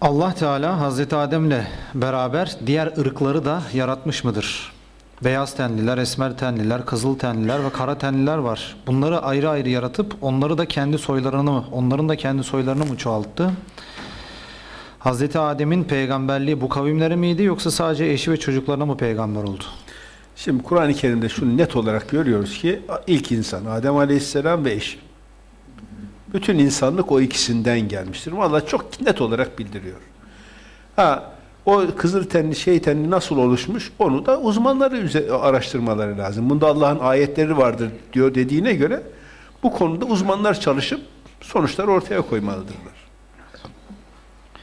Allah Teala Hazreti Adem'le beraber diğer ırkları da yaratmış mıdır? Beyaz tenliler, esmer tenliler, kızıl tenliler ve kara tenliler var. Bunları ayrı ayrı yaratıp onları da kendi soylarını mı, onların da kendi soylarını mı çoğalttı? Hazreti Adem'in peygamberliği bu kavimlere miydi yoksa sadece eşi ve çocuklarına mı peygamber oldu? Şimdi Kur'an-ı Kerim'de şunu net olarak görüyoruz ki ilk insan Adem Aleyhisselam ve eşi. Bütün insanlık o ikisinden gelmiştir. Allah çok net olarak bildiriyor. Ha, o kızıl tenli, şey tenli nasıl oluşmuş onu da uzmanları araştırmaları lazım. Bunda Allah'ın ayetleri vardır diyor dediğine göre bu konuda uzmanlar çalışıp sonuçlar ortaya koymalıdırlar.